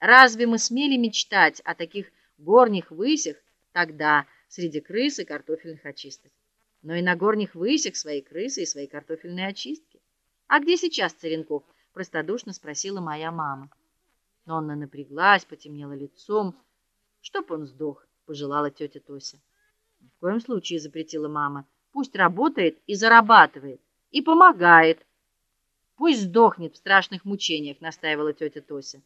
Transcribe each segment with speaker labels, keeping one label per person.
Speaker 1: Разве мы смели мечтать о таких горних высях тогда среди крыс и картофельных очисток? Но и на горних высях свои крысы и свои картофельные очистки. А где сейчас Церенков? простодушно спросила моя мама. Но она напряглась, потемнела лицом. Чтоб он сдох, пожелала тетя Тося. В коем случае запретила мама. Пусть работает и зарабатывает, и помогает. Пусть сдохнет в страшных мучениях, настаивала тетя Тося.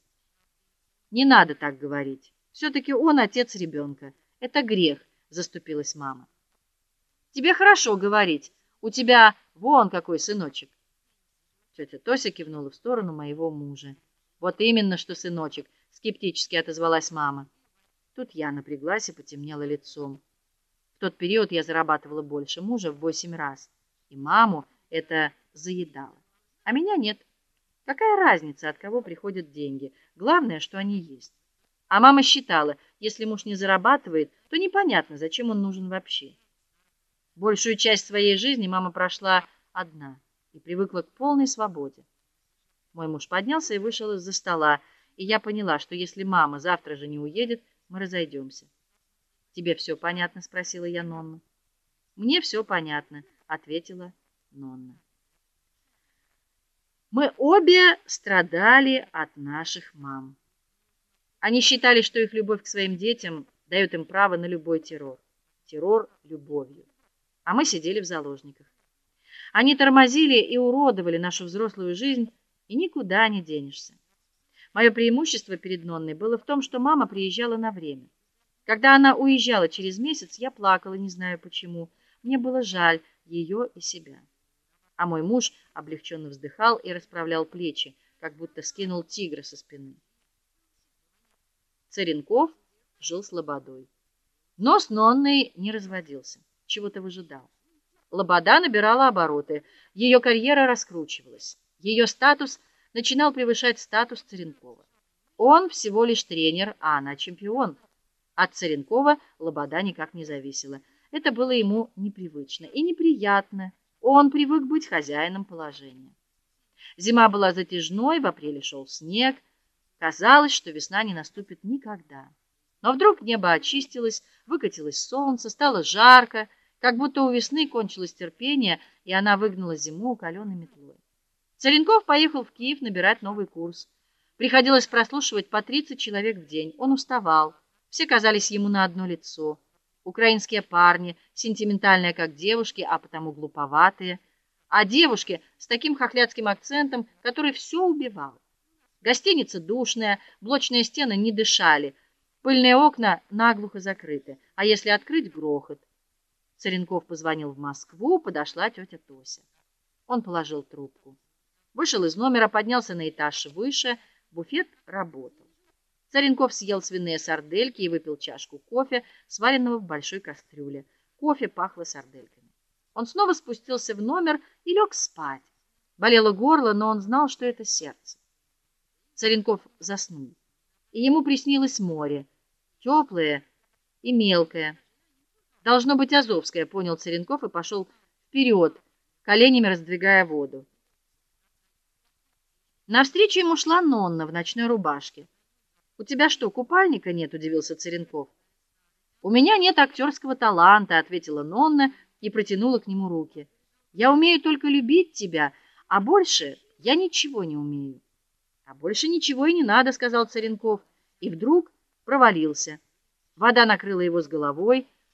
Speaker 1: Не надо так говорить. все таки он отец ребенка. Это грех, заступилась мама. Тебе хорошо говорить. У тебя вон какой сыночек. Тетя Тося кивнула в сторону моего мужа. Вот именно, что сыночек, скептически отозвалась мама. Тут я напряглась и потемнела лицом. В тот период я зарабатывала больше мужа в восемь раз, и маму это заедало. А меня нет. Какая разница, от кого приходят деньги? Главное, что они есть. А мама считала, если муж не зарабатывает, то непонятно, зачем он нужен вообще. Большую часть своей жизни мама прошла одна и привыкла к полной свободе. Мой муж поднялся и вышел из-за стола, и я поняла, что если мама завтра же не уедет, мы разойдемся. Тебе все понятно, спросила я Нонну. Мне все понятно, ответила Нонна. Мы обе страдали от наших мам. Они считали, что их любовь к своим детям дает им право на любой террор. Террор любовью. А мы сидели в заложниках. Они тормозили и уродовали нашу взрослую жизнь, и никуда не денешься. Мое преимущество перед Нонной было в том, что мама приезжала на время. Когда она уезжала через месяц, я плакала, не знаю почему. Мне было жаль ее и себя а мой муж облегченно вздыхал и расправлял плечи, как будто скинул тигра со спины. Царенков жил с Лободой. Но с Нонной не разводился, чего-то выжидал. Лобода набирала обороты, ее карьера раскручивалась, ее статус начинал превышать статус Царенкова. Он всего лишь тренер, а она чемпион. От Царенкова Лобода никак не зависела. Это было ему непривычно и неприятно. Он привык быть хозяином положения. Зима была затяжной, в апреле шел снег. Казалось, что весна не наступит никогда. Но вдруг небо очистилось, выкатилось солнце, стало жарко, как будто у весны кончилось терпение, и она выгнала зиму каленой метлой. Царенков поехал в Киев набирать новый курс. Приходилось прослушивать по 30 человек в день. Он уставал. Все казались ему на одно лицо украинские парни, сентиментальные как девушки, а потому глуповатые, а девушки с таким хохлядским акцентом, который все убивал. Гостиница душная, блочные стены не дышали, пыльные окна наглухо закрыты, а если открыть грохот. Царенков позвонил в Москву, подошла тетя Тося. Он положил трубку. Вышел из номера, поднялся на этаж выше, буфет работал. Царенков съел свиные сардельки и выпил чашку кофе, сваренного в большой кастрюле. Кофе пахло сардельками. Он снова спустился в номер и лег спать. Болело горло, но он знал, что это сердце. Царенков заснул. И ему приснилось море, теплое и мелкое. Должно быть Азовское, понял Царенков и пошел вперед, коленями раздвигая воду. Навстречу ему шла Нонна в ночной рубашке. У тебя что, купальника нет, удивился Церенков. У меня нет актерского таланта, ответила Нонна и протянула к нему руки. Я умею только любить тебя, а больше я ничего не умею. А больше ничего и не надо, сказал Церенков, и вдруг провалился. Вода накрыла его с головой,